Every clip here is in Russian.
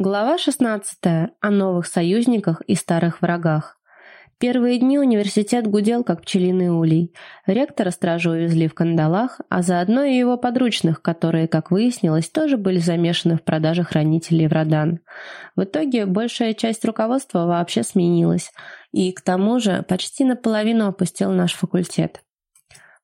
Глава 16. О новых союзниках и старых врагах. Первые дни университет гудел, как пчелиный улей. Ректора стражу увезли в кандалах, а заодно и его подручных, которые, как выяснилось, тоже были замешаны в продаже хранителей в Родан. В итоге большая часть руководства вообще сменилась, и к тому же почти наполовину опустил наш факультет.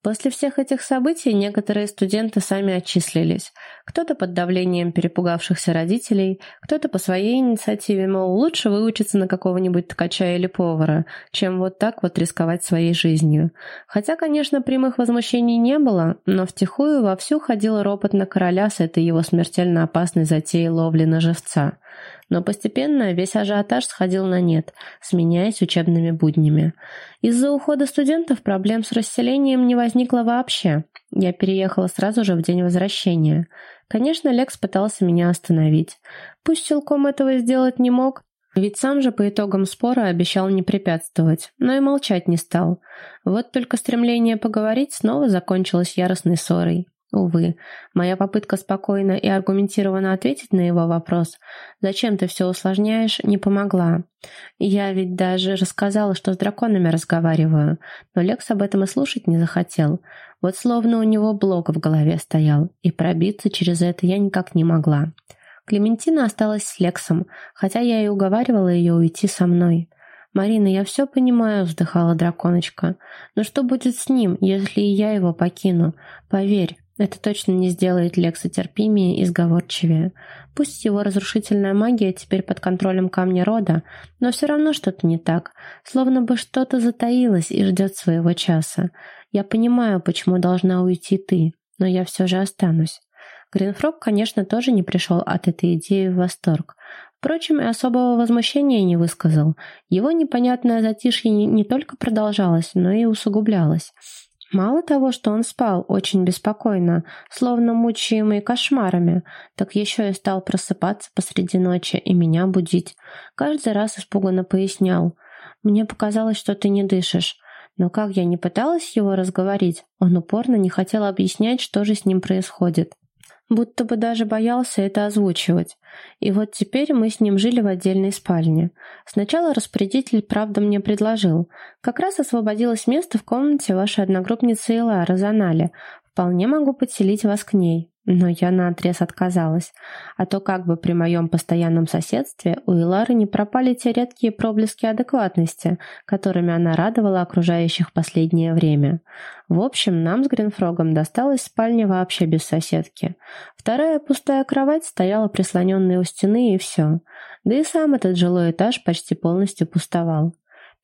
После всех этих событий некоторые студенты сами отчислились. Кто-то под давлением перепугавшихся родителей, кто-то по своей инициативе, мол, лучше выучиться на какого-нибудь ткача или повара, чем вот так вот рисковать своей жизнью. Хотя, конечно, прямых возмущений не было, но втихую вовсю ходил ропот на короля с этой его смертельно опасной затеей ловли на живца. Но постепенно весь ажиотаж сходил на нет, сменяясь учебными буднями. Из-за ухода студентов проблем с расселением не возникло вообще. Я переехала сразу же в день возвращения. Конечно, Лекс пытался меня остановить. Пусть силком этого сделать не мог, ведь сам же по итогам спора обещал не препятствовать, но и молчать не стал. Вот только стремление поговорить снова закончилось яростной ссорой. Увы, моя попытка спокойно и аргументированно ответить на его вопрос «Зачем ты все усложняешь?» не помогла. Я ведь даже рассказала, что с драконами разговариваю, но Лекс об этом и слушать не захотел. Вот словно у него блок в голове стоял, и пробиться через это я никак не могла. Клементина осталась с Лексом, хотя я и уговаривала ее уйти со мной. «Марина, я все понимаю», — вздыхала драконочка. «Но что будет с ним, если и я его покину? Поверь, это точно не сделает Лекса терпимее и сговорчивее. Пусть его разрушительная магия теперь под контролем камня рода, но все равно что-то не так. Словно бы что-то затаилось и ждет своего часа. Я понимаю, почему должна уйти ты, но я все же останусь. Гринфрог, конечно, тоже не пришел от этой идеи в восторг. Впрочем, и особого возмущения не высказал. Его непонятное затишье не, только продолжалось, но и усугублялось. Мало того, что он спал очень беспокойно, словно мучаемый кошмарами, так еще и стал просыпаться посреди ночи и меня будить. Каждый раз испуганно пояснял. «Мне показалось, что ты не дышишь». Но как я не пыталась его разговорить, он упорно не хотел объяснять, что же с ним происходит будто бы даже боялся это озвучивать. И вот теперь мы с ним жили в отдельной спальне. Сначала распорядитель, правда, мне предложил. Как раз освободилось место в комнате вашей одногруппницы Элары Занали. Вполне могу подселить вас к ней. Но я наотрез отказалась. А то как бы при моем постоянном соседстве у Илары не пропали те редкие проблески адекватности, которыми она радовала окружающих последнее время. В общем, нам с Гринфрогом досталась спальня вообще без соседки. Вторая пустая кровать стояла прислоненной у стены и все. Да и сам этот жилой этаж почти полностью пустовал.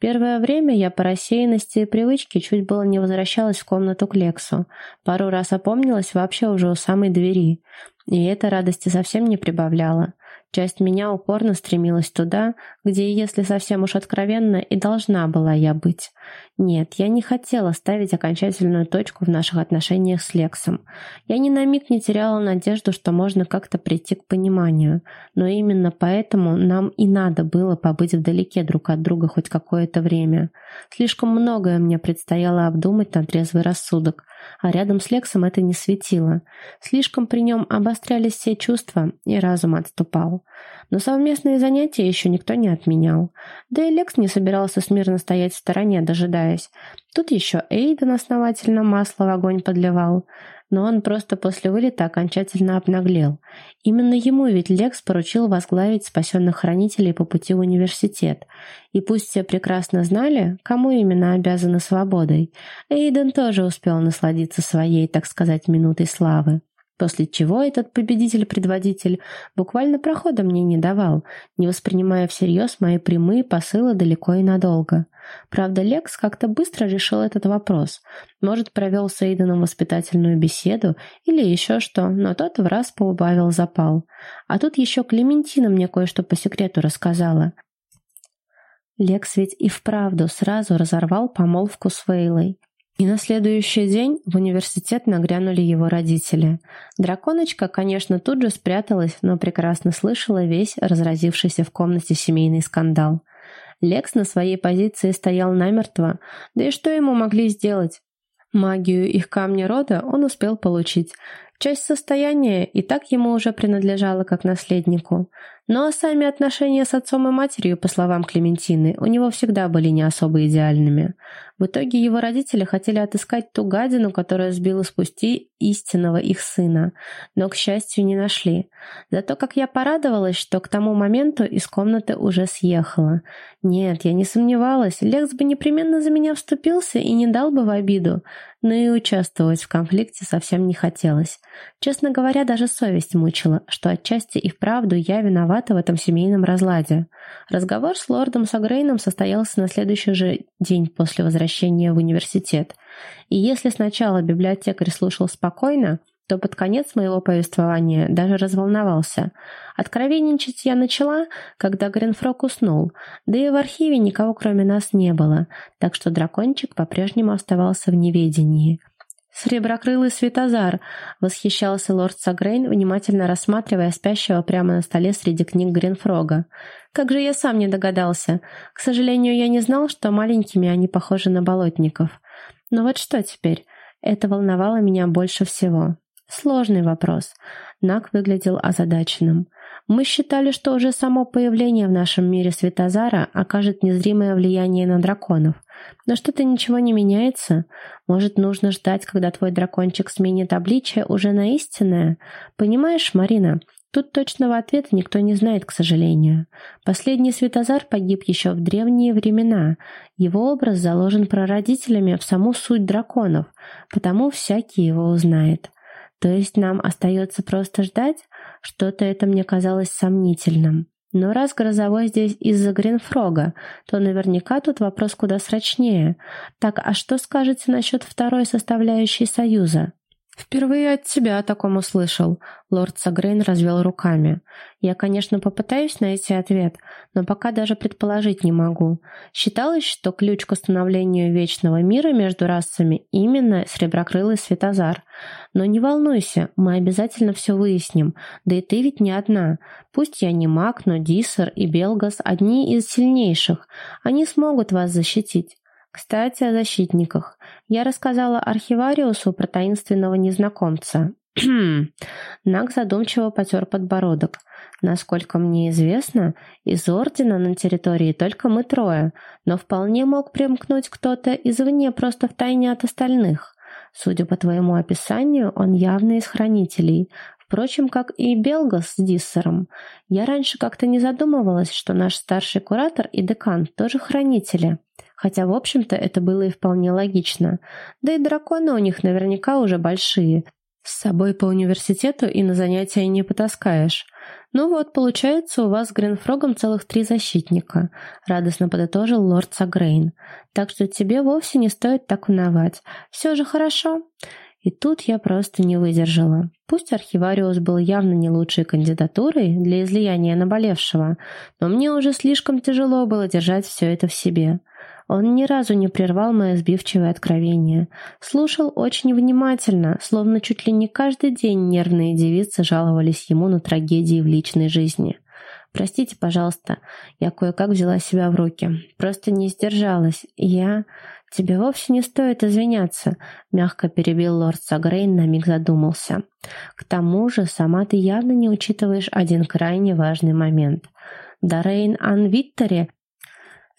Первое время я по рассеянности и привычке чуть было не возвращалась в комнату к Лексу. Пару раз опомнилась вообще уже у самой двери. И это радости совсем не прибавляло. Часть меня упорно стремилась туда, где, если совсем уж откровенно, и должна была я быть. Нет, я не хотела ставить окончательную точку в наших отношениях с Лексом. Я ни на миг не теряла надежду, что можно как-то прийти к пониманию. Но именно поэтому нам и надо было побыть вдалеке друг от друга хоть какое-то время. Слишком многое мне предстояло обдумать на трезвый рассудок, а рядом с Лексом это не светило. Слишком при нем обострялись все чувства, и разум отступал. Но совместные занятия еще никто не отменял. Да и Лекс не собирался смирно стоять в стороне, дожидаясь. Тут еще Эйден основательно масло в огонь подливал. Но он просто после вылета окончательно обнаглел. Именно ему ведь Лекс поручил возглавить спасенных хранителей по пути в университет. И пусть все прекрасно знали, кому именно обязаны свободой, Эйден тоже успел насладиться своей, так сказать, минутой славы. После чего этот победитель-предводитель буквально прохода мне не давал, не воспринимая всерьез мои прямые посылы далеко и надолго. Правда, Лекс как-то быстро решил этот вопрос. Может, провел с Эйденом воспитательную беседу или еще что, но тот в раз поубавил запал. А тут еще Клементина мне кое-что по секрету рассказала. Лекс ведь и вправду сразу разорвал помолвку с Вейлой. И на следующий день в университет нагрянули его родители. Драконочка, конечно, тут же спряталась, но прекрасно слышала весь разразившийся в комнате семейный скандал. Лекс на своей позиции стоял намертво, да и что ему могли сделать? Магию их камня рода он успел получить. Часть состояния и так ему уже принадлежала как наследнику. Ну, а сами отношения с отцом и матерью, по словам Клементины, у него всегда были не особо идеальными. В итоге его родители хотели отыскать ту гадину, которая сбила с пути истинного их сына, но, к счастью, не нашли. Зато как я порадовалась, что к тому моменту из комнаты уже съехала. Нет, я не сомневалась, Лекс бы непременно за меня вступился и не дал бы в обиду, но и участвовать в конфликте совсем не хотелось. Честно говоря, даже совесть мучила, что отчасти и вправду я виновата в этом семейном разладе. Разговор с лордом Сагрейном состоялся на следующий же день после возвращения в университет. И если сначала библиотекарь слушал спокойно, то под конец моего повествования даже разволновался. Откровенничать я начала, когда Гринфрок уснул, да и в архиве никого кроме нас не было, так что дракончик по-прежнему оставался в неведении. «Среброкрылый Светозар!» — восхищался лорд Сагрейн, внимательно рассматривая спящего прямо на столе среди книг Гринфрога. «Как же я сам не догадался! К сожалению, я не знал, что маленькими они похожи на болотников. Но вот что теперь? Это волновало меня больше всего. Сложный вопрос. Нак выглядел озадаченным. Мы считали, что уже само появление в нашем мире Светозара окажет незримое влияние на драконов. Но что-то ничего не меняется. Может, нужно ждать, когда твой дракончик сменит обличие уже на истинное? Понимаешь, Марина, Тут точного ответа никто не знает, к сожалению. Последний Светозар погиб еще в древние времена. Его образ заложен прародителями в саму суть драконов, потому всякий его узнает. То есть нам остается просто ждать? Что-то это мне казалось сомнительным. Но раз Грозовой здесь из-за Гринфрога, то наверняка тут вопрос куда срочнее. Так, а что скажете насчет второй составляющей Союза? «Впервые от тебя о таком услышал», — лорд Сагрейн развел руками. «Я, конечно, попытаюсь найти ответ, но пока даже предположить не могу. Считалось, что ключ к установлению вечного мира между расами именно Среброкрылый Светозар. Но не волнуйся, мы обязательно все выясним, да и ты ведь не одна. Пусть я не маг, но Диссер и Белгас одни из сильнейших. Они смогут вас защитить. Кстати, о защитниках. Я рассказала архивариусу про таинственного незнакомца. Наг задумчиво потер подбородок. Насколько мне известно, из Ордена на территории только мы трое, но вполне мог примкнуть кто-то извне просто в тайне от остальных. Судя по твоему описанию, он явно из хранителей. Впрочем, как и Белгас с Диссером. Я раньше как-то не задумывалась, что наш старший куратор и декан тоже хранители. Хотя, в общем-то, это было и вполне логично. Да и драконы у них наверняка уже большие. С собой по университету и на занятия не потаскаешь. Ну вот, получается, у вас с Гринфрогом целых три защитника, радостно подытожил лорд Сагрейн. Так что тебе вовсе не стоит так уновать. Все же хорошо. И тут я просто не выдержала. Пусть архивариус был явно не лучшей кандидатурой для излияния наболевшего, но мне уже слишком тяжело было держать все это в себе. Он ни разу не прервал мое сбивчивое откровение. Слушал очень внимательно, словно чуть ли не каждый день нервные девицы жаловались ему на трагедии в личной жизни. «Простите, пожалуйста, я кое-как взяла себя в руки. Просто не сдержалась. Я...» «Тебе вовсе не стоит извиняться», — мягко перебил лорд Сагрейн, на миг задумался. «К тому же сама ты явно не учитываешь один крайне важный момент. Дорейн Анвиттери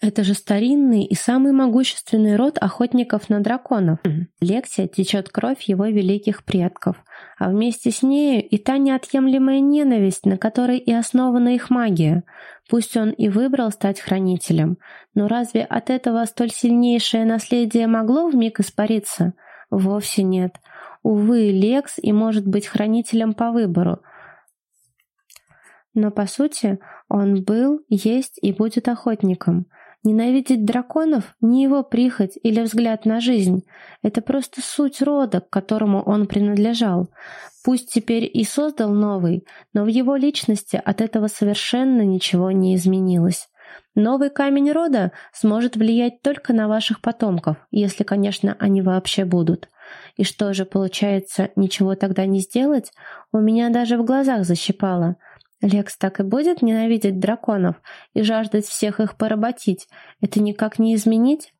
это же старинный и самый могущественный род охотников на драконов. Лексия течет кровь его великих предков, а вместе с нею и та неотъемлемая ненависть, на которой и основана их магия. Пусть он и выбрал стать хранителем, но разве от этого столь сильнейшее наследие могло вмиг испариться? Вовсе нет. Увы, Лекс и может быть хранителем по выбору. Но по сути он был, есть и будет охотником – Ненавидеть драконов — не его прихоть или взгляд на жизнь. Это просто суть рода, к которому он принадлежал. Пусть теперь и создал новый, но в его личности от этого совершенно ничего не изменилось. Новый камень рода сможет влиять только на ваших потомков, если, конечно, они вообще будут. И что же, получается, ничего тогда не сделать? У меня даже в глазах защипало — Лекс так и будет ненавидеть драконов и жаждать всех их поработить. Это никак не изменить?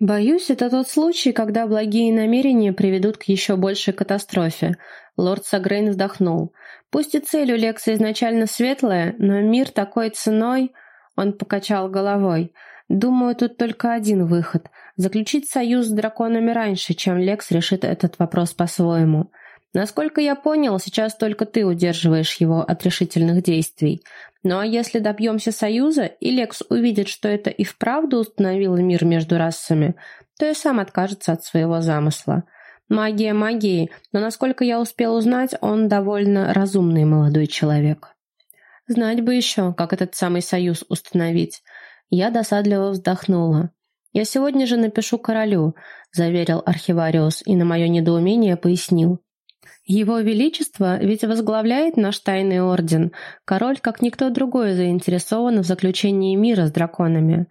Боюсь, это тот случай, когда благие намерения приведут к еще большей катастрофе. Лорд Сагрейн вздохнул. Пусть и цель у Лекса изначально светлая, но мир такой ценой... Он покачал головой. Думаю, тут только один выход — заключить союз с драконами раньше, чем Лекс решит этот вопрос по-своему. Насколько я понял, сейчас только ты удерживаешь его от решительных действий. Ну а если добьемся союза, и Лекс увидит, что это и вправду установило мир между расами, то и сам откажется от своего замысла. Магия магии, но насколько я успел узнать, он довольно разумный молодой человек. Знать бы еще, как этот самый союз установить. Я досадливо вздохнула. «Я сегодня же напишу королю», — заверил архивариус и на мое недоумение пояснил. Его Величество ведь возглавляет наш тайный орден. Король, как никто другой, заинтересован в заключении мира с драконами.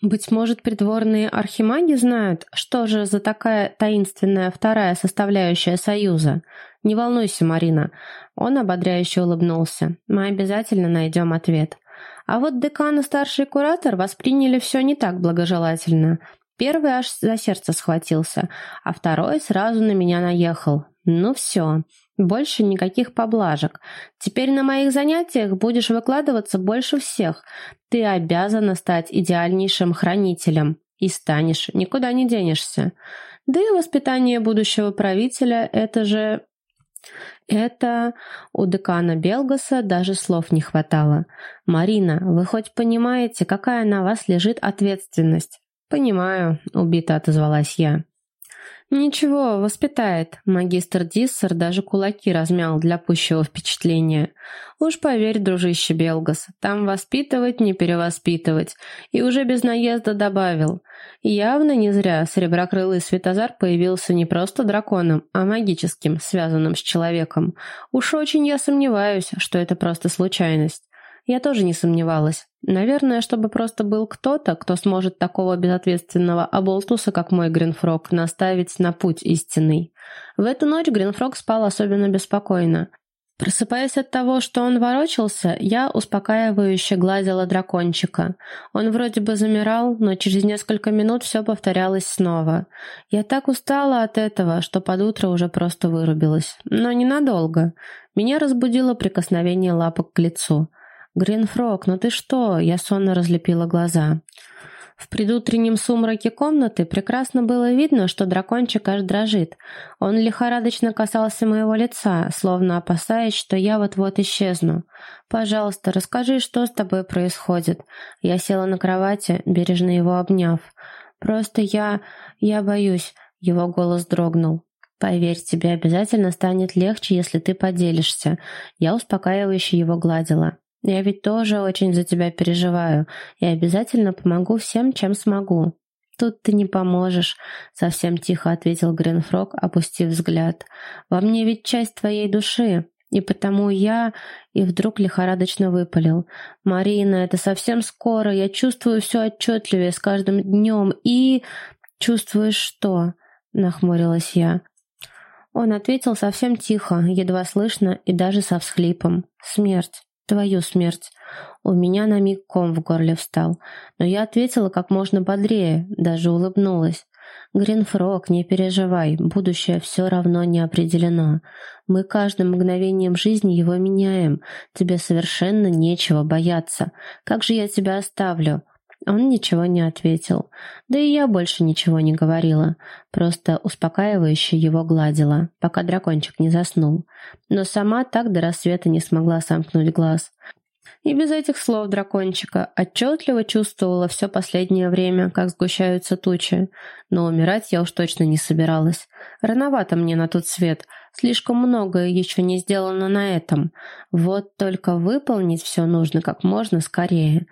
Быть может, придворные архимаги знают, что же за такая таинственная вторая составляющая Союза? Не волнуйся, Марина. Он ободряюще улыбнулся. Мы обязательно найдем ответ. А вот декан и старший куратор восприняли все не так благожелательно. Первый аж за сердце схватился, а второй сразу на меня наехал. Ну все, больше никаких поблажек. Теперь на моих занятиях будешь выкладываться больше всех. Ты обязана стать идеальнейшим хранителем. И станешь, никуда не денешься. Да и воспитание будущего правителя — это же... Это у декана Белгаса даже слов не хватало. «Марина, вы хоть понимаете, какая на вас лежит ответственность?» «Понимаю», — убито отозвалась я. «Ничего, воспитает». Магистр Диссер даже кулаки размял для пущего впечатления. «Уж поверь, дружище Белгас, там воспитывать, не перевоспитывать». И уже без наезда добавил. Явно не зря сереброкрылый Светозар появился не просто драконом, а магическим, связанным с человеком. Уж очень я сомневаюсь, что это просто случайность. Я тоже не сомневалась. Наверное, чтобы просто был кто-то, кто сможет такого безответственного оболтуса, как мой Гринфрог, наставить на путь истинный. В эту ночь Гринфрог спал особенно беспокойно. Просыпаясь от того, что он ворочался, я успокаивающе гладила дракончика. Он вроде бы замирал, но через несколько минут все повторялось снова. Я так устала от этого, что под утро уже просто вырубилась. Но ненадолго. Меня разбудило прикосновение лапок к лицу. «Гринфрог, ну ты что?» Я сонно разлепила глаза. В предутреннем сумраке комнаты прекрасно было видно, что дракончик аж дрожит. Он лихорадочно касался моего лица, словно опасаясь, что я вот-вот исчезну. «Пожалуйста, расскажи, что с тобой происходит?» Я села на кровати, бережно его обняв. «Просто я... я боюсь...» Его голос дрогнул. «Поверь, тебе обязательно станет легче, если ты поделишься». Я успокаивающе его гладила. Я ведь тоже очень за тебя переживаю и обязательно помогу всем, чем смогу. Тут ты не поможешь, совсем тихо ответил Гринфрог, опустив взгляд. Во мне ведь часть твоей души, и потому я... И вдруг лихорадочно выпалил. «Марина, это совсем скоро, я чувствую все отчетливее с каждым днем, и...» «Чувствуешь что?» — нахмурилась я. Он ответил совсем тихо, едва слышно и даже со всхлипом. «Смерть твою смерть. У меня на миг ком в горле встал, но я ответила как можно бодрее, даже улыбнулась. «Гринфрог, не переживай, будущее все равно не определено. Мы каждым мгновением жизни его меняем. Тебе совершенно нечего бояться. Как же я тебя оставлю? Он ничего не ответил. Да и я больше ничего не говорила. Просто успокаивающе его гладила, пока дракончик не заснул. Но сама так до рассвета не смогла сомкнуть глаз. И без этих слов дракончика отчетливо чувствовала все последнее время, как сгущаются тучи. Но умирать я уж точно не собиралась. Рановато мне на тот свет. Слишком многое еще не сделано на этом. Вот только выполнить все нужно как можно скорее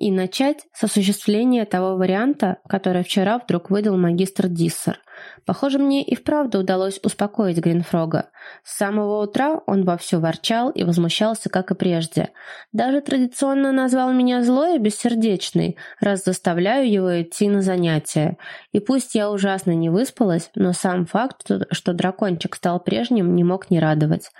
и начать с осуществления того варианта, который вчера вдруг выдал магистр Диссер. Похоже, мне и вправду удалось успокоить Гринфрога. С самого утра он вовсю ворчал и возмущался, как и прежде. Даже традиционно назвал меня злой и бессердечной, раз заставляю его идти на занятия. И пусть я ужасно не выспалась, но сам факт, что дракончик стал прежним, не мог не радовать.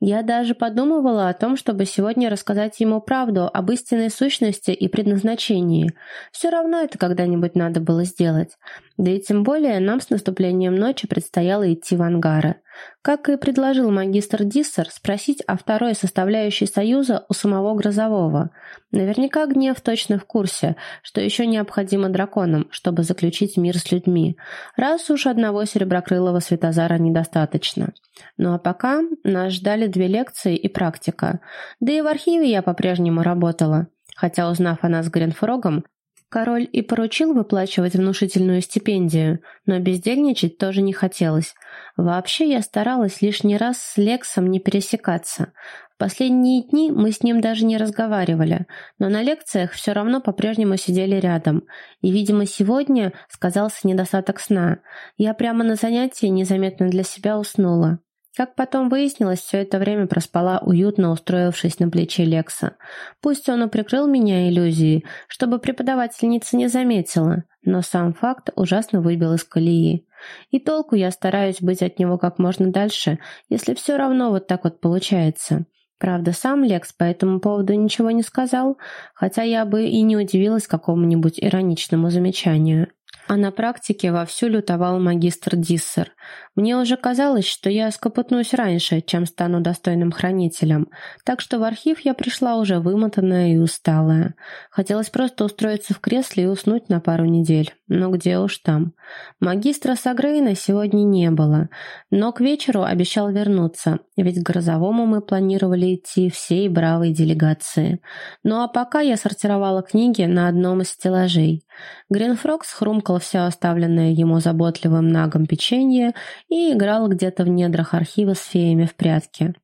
Я даже подумывала о том, чтобы сегодня рассказать ему правду об истинной сущности и предназначении. Все равно это когда-нибудь надо было сделать. Да и тем более нам с наступлением ночи предстояло идти в ангары. Как и предложил магистр Диссер, спросить о второй составляющей Союза у самого Грозового. Наверняка Гнев точно в курсе, что еще необходимо драконам, чтобы заключить мир с людьми. Раз уж одного сереброкрылого Светозара недостаточно. Ну а пока нас ждали две лекции и практика. Да и в архиве я по-прежнему работала. Хотя, узнав о нас с Гринфрогом, Король и поручил выплачивать внушительную стипендию, но бездельничать тоже не хотелось. Вообще я старалась лишний раз с Лексом не пересекаться. В последние дни мы с ним даже не разговаривали, но на лекциях все равно по-прежнему сидели рядом. И, видимо, сегодня сказался недостаток сна. Я прямо на занятии незаметно для себя уснула. Как потом выяснилось, все это время проспала, уютно устроившись на плече Лекса. Пусть он и прикрыл меня иллюзией, чтобы преподавательница не заметила, но сам факт ужасно выбил из колеи. И толку я стараюсь быть от него как можно дальше, если все равно вот так вот получается. Правда, сам Лекс по этому поводу ничего не сказал, хотя я бы и не удивилась какому-нибудь ироничному замечанию. А на практике вовсю лютовал магистр Диссер. Мне уже казалось, что я скопытнусь раньше, чем стану достойным хранителем, так что в архив я пришла уже вымотанная и усталая. Хотелось просто устроиться в кресле и уснуть на пару недель. Но где уж там. Магистра Сагрейна сегодня не было, но к вечеру обещал вернуться, ведь к Грозовому мы планировали идти всей бравой делегации. Ну а пока я сортировала книги на одном из стеллажей. Гринфрог схрумкал все оставленное ему заботливым нагом печенье и играл где-то в недрах архива с феями в прятки.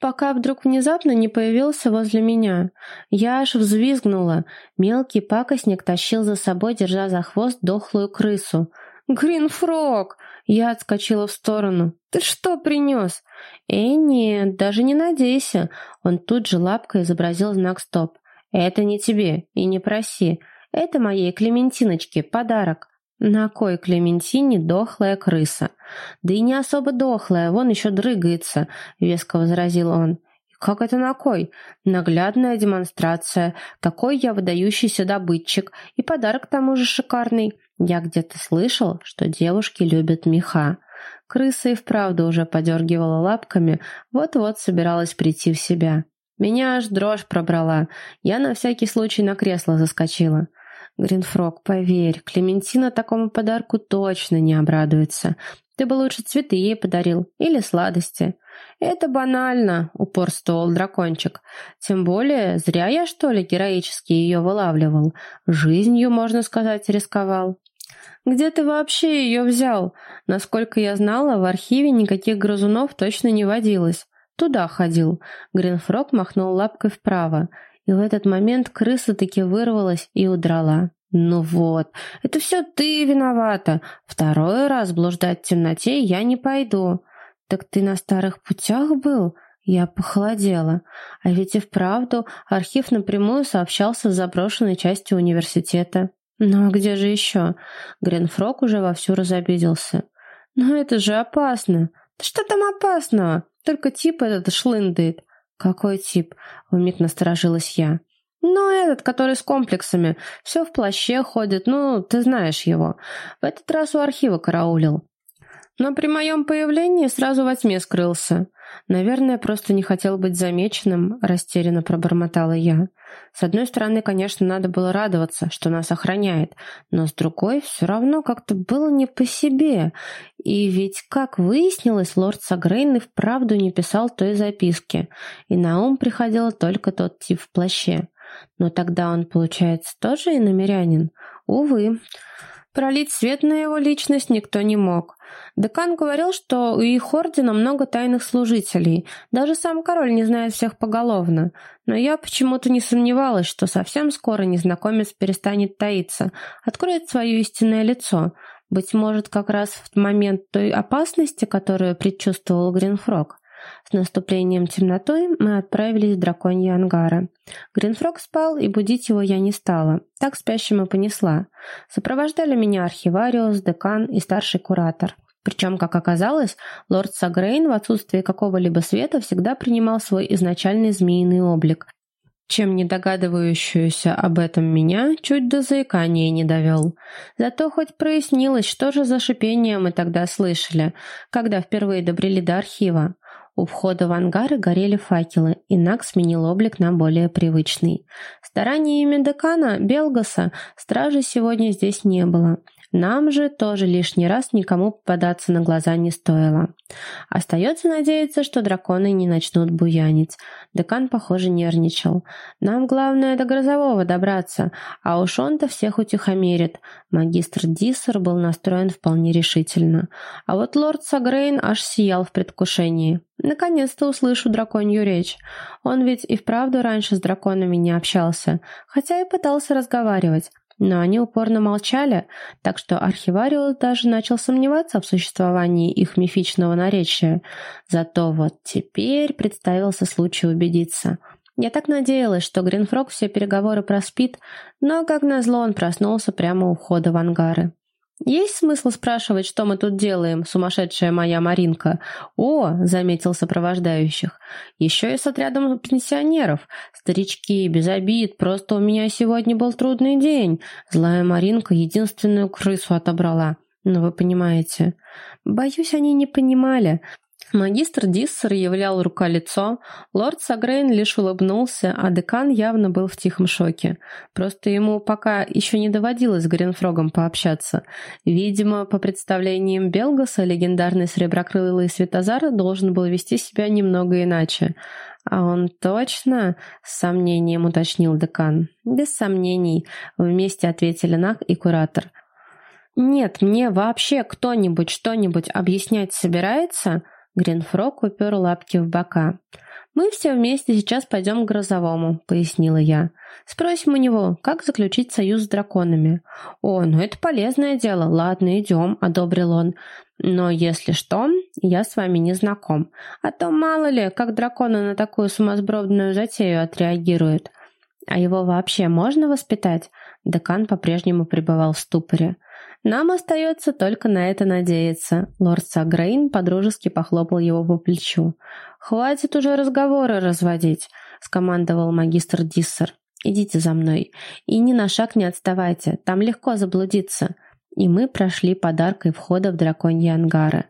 Пока вдруг внезапно не появился возле меня. Я аж взвизгнула. Мелкий пакостник тащил за собой, держа за хвост дохлую крысу. «Гринфрог!» Я отскочила в сторону. «Ты что принес?» «Э, нет, даже не надейся!» Он тут же лапкой изобразил знак «Стоп». «Это не тебе, и не проси. Это моей Клементиночке подарок. На кой Клементине дохлая крыса? Да и не особо дохлая, вон еще дрыгается, веско возразил он. Как это на кой? Наглядная демонстрация. Такой я выдающийся добытчик. И подарок тому же шикарный. Я где-то слышал, что девушки любят меха. Крыса и вправду уже подергивала лапками, вот-вот собиралась прийти в себя. Меня аж дрожь пробрала. Я на всякий случай на кресло заскочила. Гринфрог, поверь, Клементина такому подарку точно не обрадуется. Ты бы лучше цветы ей подарил или сладости. Это банально, упорствовал дракончик. Тем более, зря я, что ли, героически ее вылавливал. Жизнью, можно сказать, рисковал. Где ты вообще ее взял? Насколько я знала, в архиве никаких грызунов точно не водилось. Туда ходил. Гринфрог махнул лапкой вправо. И в этот момент крыса таки вырвалась и удрала. «Ну вот, это все ты виновата. Второй раз блуждать в темноте я не пойду». «Так ты на старых путях был?» Я похолодела. А ведь и вправду архив напрямую сообщался с заброшенной частью университета. Ну а где же еще? Гренфрок уже вовсю разобиделся. «Но это же опасно!» «Да что там опасного? Только тип этот шлындает. «Какой тип?» — вмиг насторожилась я. «Ну, этот, который с комплексами. Все в плаще ходит, ну, ты знаешь его. В этот раз у архива караулил. Но при моем появлении сразу во тьме скрылся. Наверное, просто не хотел быть замеченным, растерянно пробормотала я. С одной стороны, конечно, надо было радоваться, что нас охраняет, но с другой все равно как-то было не по себе. И ведь, как выяснилось, лорд Сагрейн и вправду не писал той записки, и на ум приходил только тот тип в плаще. Но тогда он, получается, тоже намерянин? Увы. Пролить свет на его личность никто не мог. Декан говорил, что у их ордена много тайных служителей. Даже сам король не знает всех поголовно. Но я почему-то не сомневалась, что совсем скоро незнакомец перестанет таиться, откроет свое истинное лицо. Быть может, как раз в момент той опасности, которую предчувствовал Гринфрог. С наступлением темноты мы отправились в драконьи ангары. Гринфрог спал, и будить его я не стала. Так спящим и понесла. Сопровождали меня архивариус, декан и старший куратор. Причем, как оказалось, лорд Сагрейн в отсутствие какого-либо света всегда принимал свой изначальный змеиный облик. чем не догадывающуюся об этом меня чуть до заикания не довел. Зато хоть прояснилось, что же за шипение мы тогда слышали, когда впервые добрели до архива. У входа в ангары горели факелы, и Нак сменил облик на более привычный. Стараниями декана Белгаса стражи сегодня здесь не было. Нам же тоже лишний раз никому попадаться на глаза не стоило. Остается надеяться, что драконы не начнут буянить. Декан, похоже, нервничал. Нам главное до Грозового добраться, а уж он-то всех утихомирит. Магистр Диссер был настроен вполне решительно. А вот лорд Сагрейн аж сиял в предвкушении. Наконец-то услышу драконью речь. Он ведь и вправду раньше с драконами не общался, хотя и пытался разговаривать. Но они упорно молчали, так что архивариус даже начал сомневаться в существовании их мифичного наречия. Зато вот теперь представился случай убедиться. Я так надеялась, что Гринфрог все переговоры проспит, но, как назло, он проснулся прямо у входа в ангары. «Есть смысл спрашивать, что мы тут делаем, сумасшедшая моя Маринка?» «О!» — заметил сопровождающих. «Еще и с отрядом пенсионеров. Старички, без обид, просто у меня сегодня был трудный день. Злая Маринка единственную крысу отобрала. Ну, вы понимаете». Боюсь, они не понимали. Магистр Диссер являл рука-лицо, лорд Сагрейн лишь улыбнулся, а декан явно был в тихом шоке. Просто ему пока еще не доводилось с Гринфрогом пообщаться. Видимо, по представлениям Белгаса, легендарный среброкрылый Светозар должен был вести себя немного иначе. «А он точно?» — с сомнением уточнил декан. «Без сомнений», — вместе ответили Нах и куратор. «Нет, мне вообще кто-нибудь что-нибудь объяснять собирается?» Гринфрог упер лапки в бока. «Мы все вместе сейчас пойдем к Грозовому», — пояснила я. «Спросим у него, как заключить союз с драконами». «О, ну это полезное дело. Ладно, идем», — одобрил он. «Но если что, я с вами не знаком. А то мало ли, как драконы на такую сумасбродную затею отреагируют». «А его вообще можно воспитать?» Декан по-прежнему пребывал в ступоре. Нам остается только на это надеяться. Лорд Сагрейн подружески похлопал его по плечу. «Хватит уже разговоры разводить», — скомандовал магистр Диссер. «Идите за мной. И ни на шаг не отставайте, там легко заблудиться». И мы прошли подаркой входа в драконьи ангары.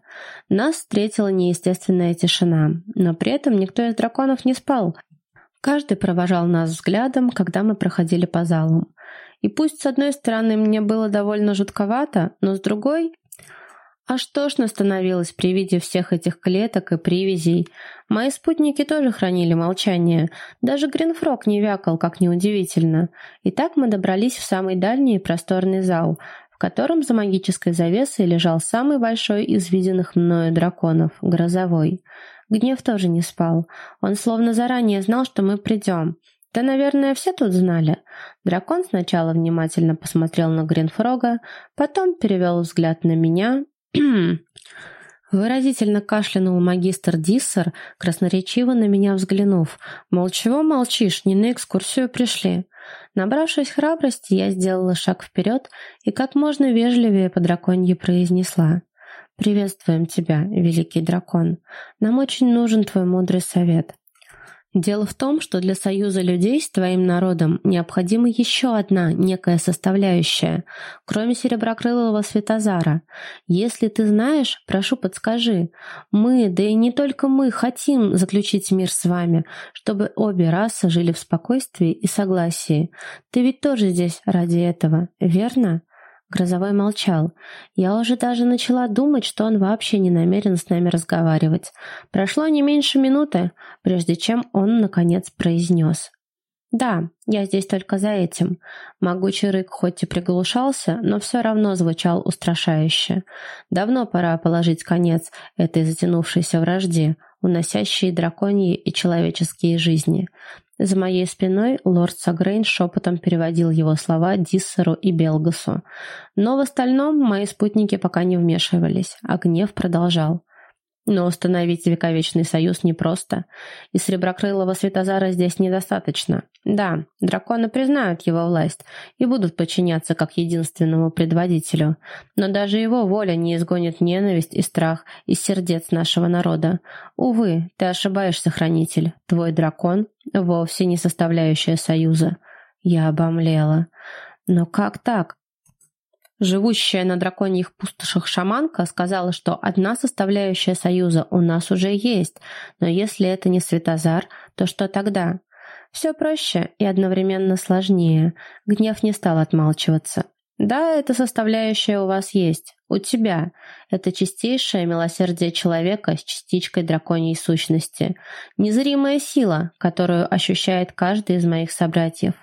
Нас встретила неестественная тишина, но при этом никто из драконов не спал. Каждый провожал нас взглядом, когда мы проходили по залам. И пусть с одной стороны мне было довольно жутковато, но с другой... Аж тошно становилось при виде всех этих клеток и привязей. Мои спутники тоже хранили молчание. Даже Гринфрог не вякал, как неудивительно. И так мы добрались в самый дальний и просторный зал, в котором за магической завесой лежал самый большой из виденных мною драконов — Грозовой. Гнев тоже не спал. Он словно заранее знал, что мы придем. Да, наверное, все тут знали. Дракон сначала внимательно посмотрел на Гринфрога, потом перевел взгляд на меня. Выразительно кашлянул магистр Диссер, красноречиво на меня взглянув. Мол, чего молчишь, не на экскурсию пришли. Набравшись храбрости, я сделала шаг вперед и как можно вежливее по драконье произнесла. «Приветствуем тебя, великий дракон. Нам очень нужен твой мудрый совет. Дело в том, что для союза людей с твоим народом необходима еще одна некая составляющая, кроме сереброкрылого Светозара. Если ты знаешь, прошу подскажи. Мы, да и не только мы, хотим заключить мир с вами, чтобы обе расы жили в спокойствии и согласии. Ты ведь тоже здесь ради этого, верно? Грозовой молчал. Я уже даже начала думать, что он вообще не намерен с нами разговаривать. Прошло не меньше минуты, прежде чем он, наконец, произнес. «Да, я здесь только за этим». Могучий рык хоть и приглушался, но все равно звучал устрашающе. Давно пора положить конец этой затянувшейся вражде, уносящей драконьи и человеческие жизни. За моей спиной лорд Сагрейн шепотом переводил его слова Диссеру и Белгасу. Но в остальном мои спутники пока не вмешивались, а гнев продолжал. Но установить вековечный союз непросто, и Среброкрылого Светозара здесь недостаточно. Да, драконы признают его власть и будут подчиняться как единственному предводителю, но даже его воля не изгонит ненависть и страх из сердец нашего народа. Увы, ты ошибаешься, хранитель, твой дракон вовсе не составляющая союза. Я обомлела. Но как так? Живущая на драконьих пустошах шаманка сказала, что одна составляющая союза у нас уже есть, но если это не Светозар, то что тогда? Все проще и одновременно сложнее. Гнев не стал отмалчиваться. Да, эта составляющая у вас есть. У тебя. Это чистейшее милосердие человека с частичкой драконьей сущности. Незримая сила, которую ощущает каждый из моих собратьев.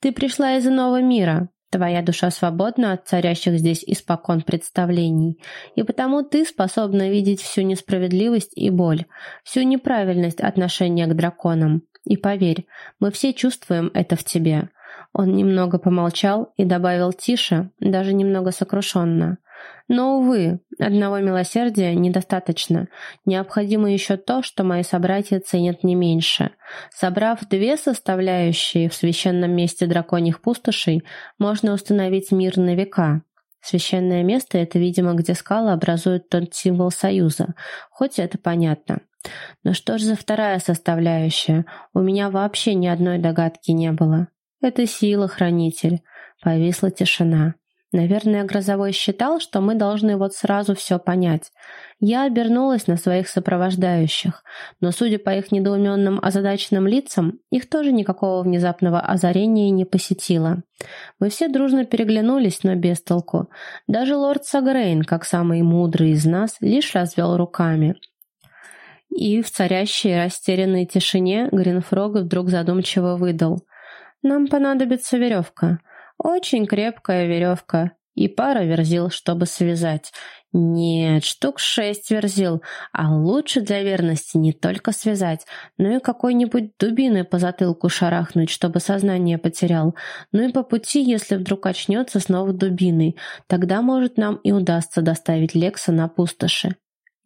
Ты пришла из иного мира, Твоя душа свободна от царящих здесь испокон представлений, и потому ты способна видеть всю несправедливость и боль, всю неправильность отношения к драконам. И поверь, мы все чувствуем это в тебе. Он немного помолчал и добавил тише, даже немного сокрушенно. Но, увы, одного милосердия недостаточно. Необходимо еще то, что мои собратья ценят не меньше. Собрав две составляющие в священном месте драконьих пустошей, можно установить мир на века. Священное место — это, видимо, где скалы образуют тот символ союза, хоть это понятно. Но что же за вторая составляющая? У меня вообще ни одной догадки не было. Это сила, хранитель. Повисла тишина. Наверное, Грозовой считал, что мы должны вот сразу все понять. Я обернулась на своих сопровождающих, но, судя по их недоуменным озадаченным лицам, их тоже никакого внезапного озарения не посетило. Мы все дружно переглянулись, но без толку. Даже лорд Сагрейн, как самый мудрый из нас, лишь развел руками. И в царящей растерянной тишине Гринфрог вдруг задумчиво выдал. «Нам понадобится веревка». Очень крепкая веревка и пара верзил, чтобы связать. Нет, штук шесть верзил, а лучше для верности не только связать, но и какой-нибудь дубиной по затылку шарахнуть, чтобы сознание потерял. Ну и по пути, если вдруг очнется, снова дубиной. Тогда, может, нам и удастся доставить Лекса на пустоши.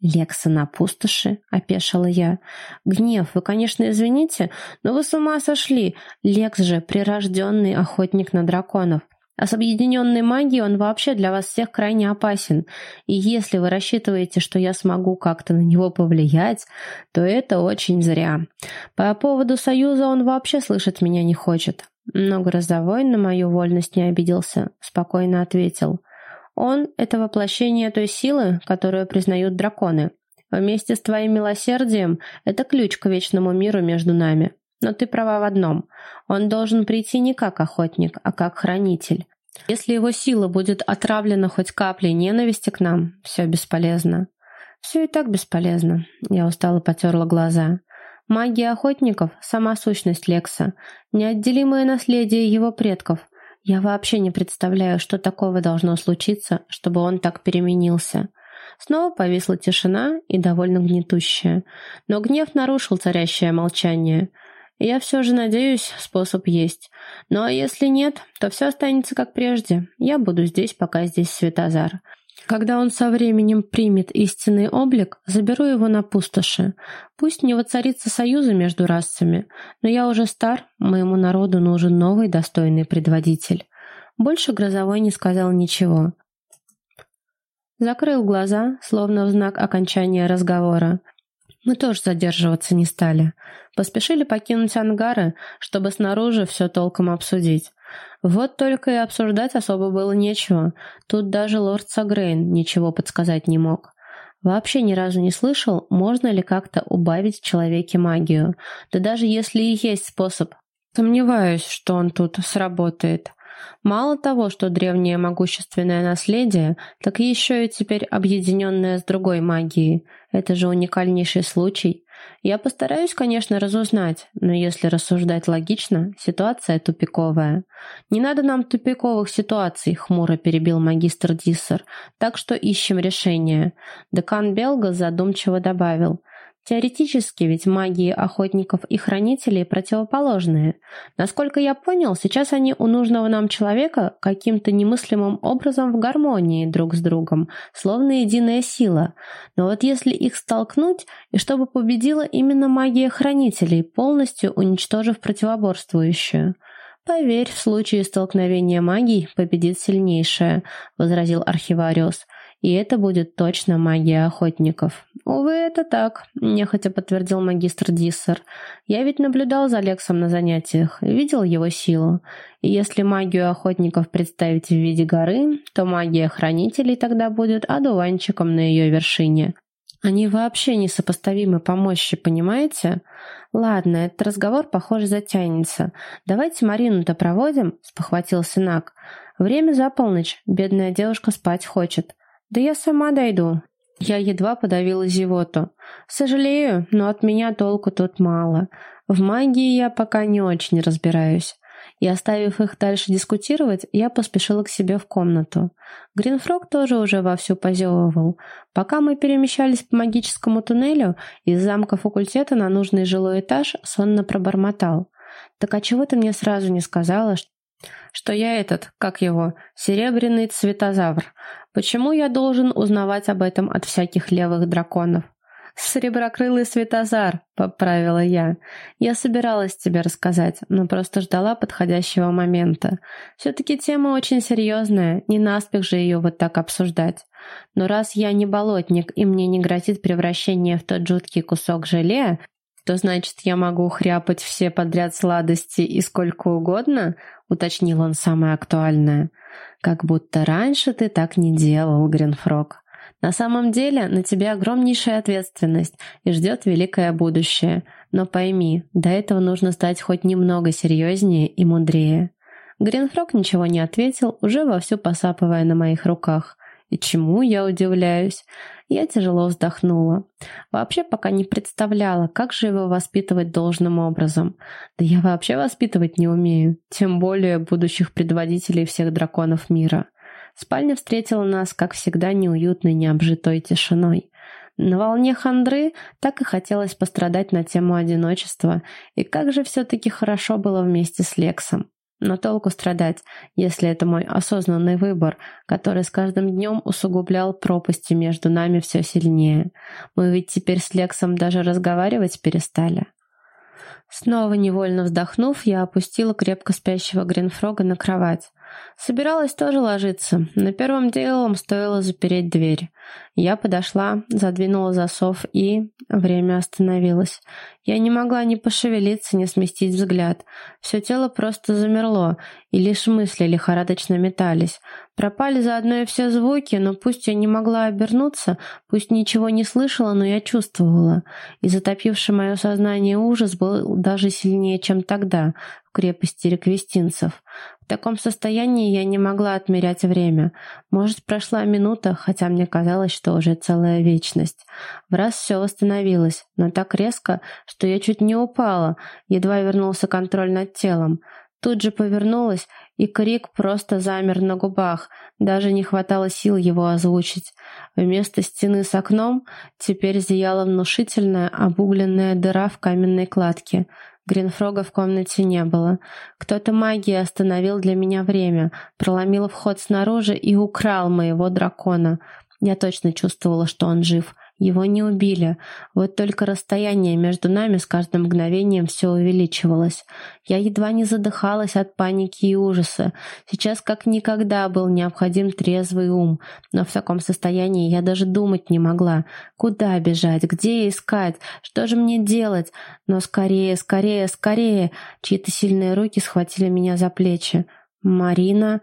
«Лекса на пустоши?» — опешила я. «Гнев, вы, конечно, извините, но вы с ума сошли. Лекс же прирожденный охотник на драконов. А с объединенной магией он вообще для вас всех крайне опасен. И если вы рассчитываете, что я смогу как-то на него повлиять, то это очень зря. По поводу союза он вообще слышать меня не хочет». Но Грозовой на мою вольность не обиделся, спокойно ответил — он — это воплощение той силы, которую признают драконы. Вместе с твоим милосердием это ключ к вечному миру между нами. Но ты права в одном. Он должен прийти не как охотник, а как хранитель. Если его сила будет отравлена хоть каплей ненависти к нам, все бесполезно. Все и так бесполезно. Я устало потерла глаза. Магия охотников — сама сущность Лекса, неотделимое наследие его предков — я вообще не представляю, что такого должно случиться, чтобы он так переменился. Снова повисла тишина и довольно гнетущая. Но гнев нарушил царящее молчание. Я все же надеюсь, способ есть. А если нет, то все останется как прежде. Я буду здесь, пока здесь Светозар. Когда он со временем примет истинный облик, заберу его на пустоши. Пусть не воцарится союза между расами, но я уже стар, моему народу нужен новый достойный предводитель. Больше Грозовой не сказал ничего. Закрыл глаза, словно в знак окончания разговора. Мы тоже задерживаться не стали. Поспешили покинуть ангары, чтобы снаружи все толком обсудить. Вот только и обсуждать особо было нечего. Тут даже лорд Сагрейн ничего подсказать не мог. Вообще ни разу не слышал, можно ли как-то убавить в человеке магию. Да даже если и есть способ. Сомневаюсь, что он тут сработает. Мало того, что древнее могущественное наследие, так еще и теперь объединенное с другой магией. Это же уникальнейший случай. Я постараюсь, конечно, разузнать, но если рассуждать логично, ситуация тупиковая. Не надо нам тупиковых ситуаций, хмуро перебил магистр Диссер, так что ищем решение. Декан Белга задумчиво добавил. Теоретически ведь магии охотников и хранителей противоположные. Насколько я понял, сейчас они у нужного нам человека каким-то немыслимым образом в гармонии друг с другом, словно единая сила. Но вот если их столкнуть, и чтобы победила именно магия хранителей, полностью уничтожив противоборствующую – «Поверь, в случае столкновения магий победит сильнейшая», — возразил архивариус. «И это будет точно магия охотников». «Увы, это так», — нехотя подтвердил магистр Диссер. «Я ведь наблюдал за Лексом на занятиях, видел его силу. И если магию охотников представить в виде горы, то магия хранителей тогда будет одуванчиком на ее вершине. Они вообще несопоставимы по мощи, понимаете? Ладно, этот разговор, похоже, затянется. Давайте Марину-то проводим, спохватился Нак. Время за полночь, бедная девушка спать хочет. Да я сама дойду. Я едва подавила зевоту. Сожалею, но от меня толку тут мало. В магии я пока не очень разбираюсь и, оставив их дальше дискутировать, я поспешила к себе в комнату. Гринфрог тоже уже вовсю позевывал. Пока мы перемещались по магическому туннелю, из замка факультета на нужный жилой этаж сонно пробормотал. «Так а чего ты мне сразу не сказала, что я этот, как его, серебряный цветозавр? Почему я должен узнавать об этом от всяких левых драконов?» «Среброкрылый Светозар», — поправила я. «Я собиралась тебе рассказать, но просто ждала подходящего момента. Все-таки тема очень серьезная, не наспех же ее вот так обсуждать. Но раз я не болотник и мне не грозит превращение в тот жуткий кусок желе, то значит я могу хряпать все подряд сладости и сколько угодно?» — уточнил он самое актуальное. «Как будто раньше ты так не делал, Гринфрог». На самом деле на тебе огромнейшая ответственность и ждет великое будущее. Но пойми, до этого нужно стать хоть немного серьезнее и мудрее. Гринфрог ничего не ответил, уже вовсю посапывая на моих руках. И чему я удивляюсь? Я тяжело вздохнула. Вообще пока не представляла, как же его воспитывать должным образом. Да я вообще воспитывать не умею, тем более будущих предводителей всех драконов мира. Спальня встретила нас, как всегда, неуютной, необжитой тишиной. На волне хандры так и хотелось пострадать на тему одиночества, и как же все-таки хорошо было вместе с Лексом. Но толку страдать, если это мой осознанный выбор, который с каждым днем усугублял пропасти между нами все сильнее. Мы ведь теперь с Лексом даже разговаривать перестали. Снова невольно вздохнув, я опустила крепко спящего Гринфрога на кровать. Собиралась тоже ложиться, но первым делом стоило запереть дверь. Я подошла, задвинула засов и... Время остановилось. Я не могла ни пошевелиться, ни сместить взгляд. Все тело просто замерло, и лишь мысли лихорадочно метались. Пропали заодно и все звуки, но пусть я не могла обернуться, пусть ничего не слышала, но я чувствовала. И затопивший мое сознание ужас был даже сильнее, чем тогда, крепости реквестинцев. В таком состоянии я не могла отмерять время. Может, прошла минута, хотя мне казалось, что уже целая вечность. В раз все восстановилось, но так резко, что я чуть не упала, едва вернулся контроль над телом. Тут же повернулась, и крик просто замер на губах, даже не хватало сил его озвучить. Вместо стены с окном теперь зияла внушительная обугленная дыра в каменной кладке — Гринфрога в комнате не было. Кто-то магией остановил для меня время, проломил вход снаружи и украл моего дракона. Я точно чувствовала, что он жив. Его не убили. Вот только расстояние между нами с каждым мгновением все увеличивалось. Я едва не задыхалась от паники и ужаса. Сейчас как никогда был необходим трезвый ум. Но в таком состоянии я даже думать не могла. Куда бежать? Где искать? Что же мне делать? Но скорее, скорее, скорее! Чьи-то сильные руки схватили меня за плечи. «Марина...»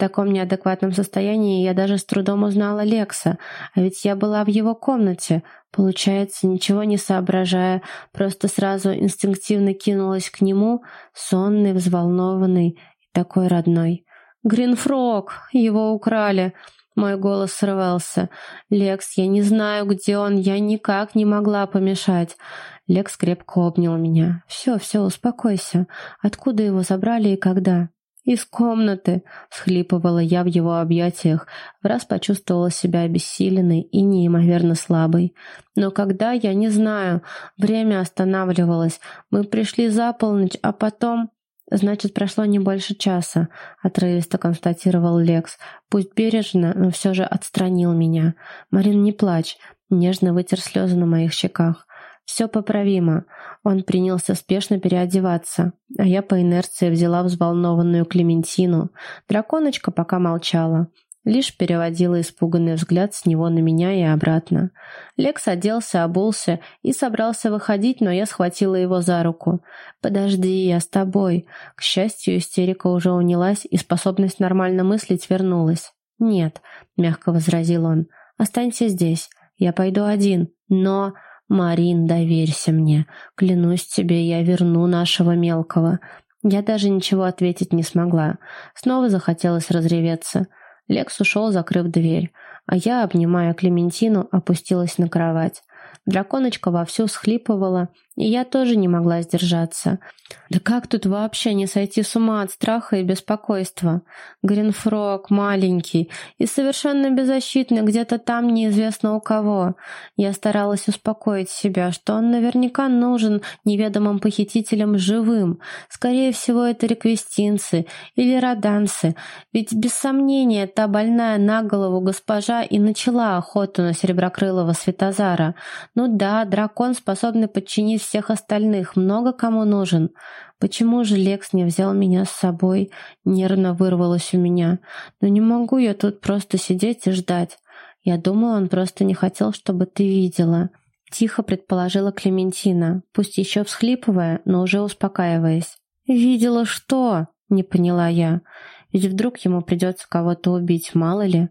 В таком неадекватном состоянии я даже с трудом узнала Лекса, а ведь я была в его комнате. Получается, ничего не соображая, просто сразу инстинктивно кинулась к нему, сонный, взволнованный и такой родной. «Гринфрог! Его украли!» Мой голос срывался. «Лекс, я не знаю, где он, я никак не могла помешать». Лекс крепко обнял меня. «Все, все, успокойся. Откуда его забрали и когда?» «Из комнаты!» — всхлипывала я в его объятиях, в раз почувствовала себя обессиленной и неимоверно слабой. Но когда, я не знаю, время останавливалось, мы пришли за полночь, а потом... «Значит, прошло не больше часа», — отрывисто констатировал Лекс. «Пусть бережно, но все же отстранил меня. Марин, не плачь», — нежно вытер слезы на моих щеках. «Все поправимо». Он принялся спешно переодеваться, а я по инерции взяла взволнованную Клементину. Драконочка пока молчала. Лишь переводила испуганный взгляд с него на меня и обратно. Лекс оделся, обулся и собрался выходить, но я схватила его за руку. «Подожди, я с тобой». К счастью, истерика уже унялась, и способность нормально мыслить вернулась. «Нет», — мягко возразил он, — «останься здесь. Я пойду один, но...» «Марин, доверься мне. Клянусь тебе, я верну нашего мелкого». Я даже ничего ответить не смогла. Снова захотелось разреветься. Лекс ушел, закрыв дверь, а я, обнимая Клементину, опустилась на кровать. Драконочка вовсю схлипывала, и я тоже не могла сдержаться. Да как тут вообще не сойти с ума от страха и беспокойства? Гринфрог маленький и совершенно беззащитный где-то там неизвестно у кого. Я старалась успокоить себя, что он наверняка нужен неведомым похитителям живым. Скорее всего, это реквестинцы или роданцы, ведь без сомнения та больная на голову госпожа и начала охоту на сереброкрылого Светозара. Ну да, дракон, способный подчинить всех остальных, много кому нужен. Почему же Лекс не взял меня с собой? Нервно вырвалось у меня. Но не могу я тут просто сидеть и ждать. Я думаю, он просто не хотел, чтобы ты видела. Тихо предположила Клементина, пусть еще всхлипывая, но уже успокаиваясь. «Видела что?» — не поняла я. «Ведь вдруг ему придется кого-то убить, мало ли.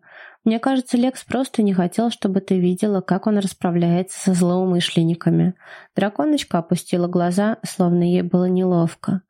Мне кажется, Лекс просто не хотел, чтобы ты видела, как он расправляется со злоумышленниками. Драконочка опустила глаза, словно ей было неловко.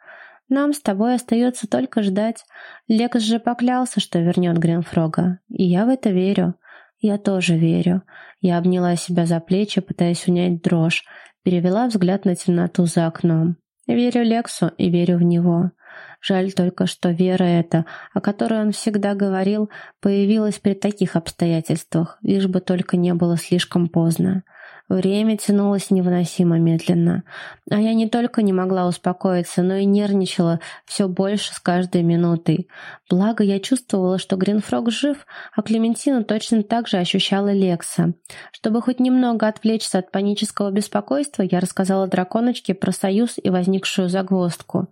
Нам с тобой остается только ждать. Лекс же поклялся, что вернет Гринфрога. И я в это верю. Я тоже верю. Я обняла себя за плечи, пытаясь унять дрожь, перевела взгляд на темноту за окном. Верю Лексу и верю в него. Жаль только, что вера эта, о которой он всегда говорил, появилась при таких обстоятельствах, лишь бы только не было слишком поздно. Время тянулось невыносимо медленно. А я не только не могла успокоиться, но и нервничала все больше с каждой минутой. Благо, я чувствовала, что Гринфрог жив, а Клементина точно так же ощущала Лекса. Чтобы хоть немного отвлечься от панического беспокойства, я рассказала драконочке про союз и возникшую загвоздку.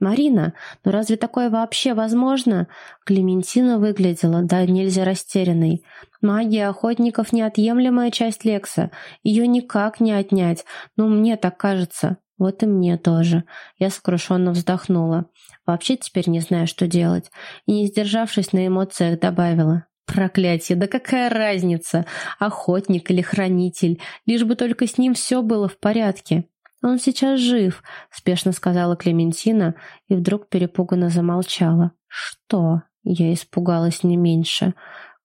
«Марина, ну разве такое вообще возможно?» Клементина выглядела, да нельзя растерянной. «Магия охотников — неотъемлемая часть Лекса. Ее никак не отнять. Ну, мне так кажется». «Вот и мне тоже». Я сокрушенно вздохнула. Вообще теперь не знаю, что делать. И, не сдержавшись на эмоциях, добавила. Проклятие, да какая разница, охотник или хранитель, лишь бы только с ним все было в порядке. «Он сейчас жив», — спешно сказала Клементина и вдруг перепуганно замолчала. «Что?» — я испугалась не меньше.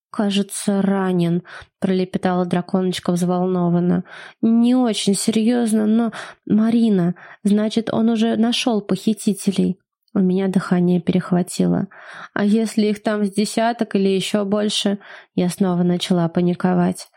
«Кажется, ранен», — пролепетала драконочка взволнованно. «Не очень серьезно, но... Марина, значит, он уже нашел похитителей». У меня дыхание перехватило. А если их там с десяток или еще больше? Я снова начала паниковать.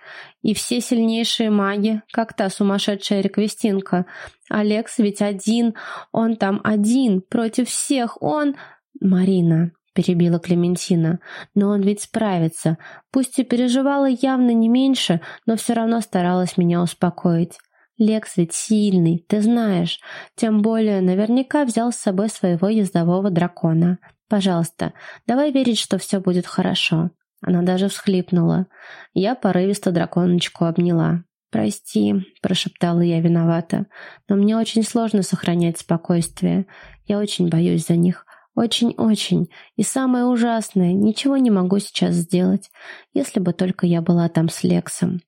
И все сильнейшие маги, как та сумасшедшая реквестинка. Алекс ведь один, он там один, против всех, он... Марина, перебила Клементина. «Но он ведь справится. Пусть и переживала явно не меньше, но все равно старалась меня успокоить. Лекс ведь сильный, ты знаешь. Тем более, наверняка взял с собой своего ездового дракона. Пожалуйста, давай верить, что все будет хорошо». Она даже всхлипнула. Я порывисто драконочку обняла. «Прости», — прошептала я виновата, «но мне очень сложно сохранять спокойствие. Я очень боюсь за них. Очень-очень. И самое ужасное, ничего не могу сейчас сделать, если бы только я была там с Лексом.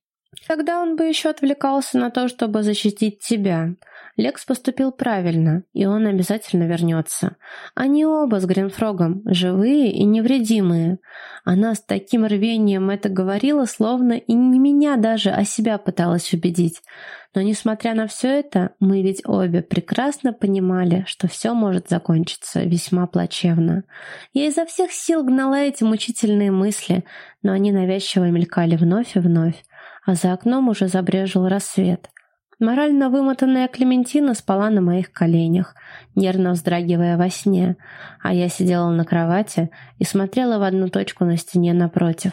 Тогда он бы еще отвлекался на то, чтобы защитить тебя. Лекс поступил правильно, и он обязательно вернется. Они оба с Гринфрогом, живые и невредимые. Она с таким рвением это говорила, словно и не меня даже, а себя пыталась убедить. Но несмотря на все это, мы ведь обе прекрасно понимали, что все может закончиться весьма плачевно. Я изо всех сил гнала эти мучительные мысли, но они навязчиво мелькали вновь и вновь, а за окном уже забрежил рассвет. Морально вымотанная Клементина спала на моих коленях, нервно вздрагивая во сне, а я сидела на кровати и смотрела в одну точку на стене напротив.